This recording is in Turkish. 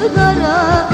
başı kara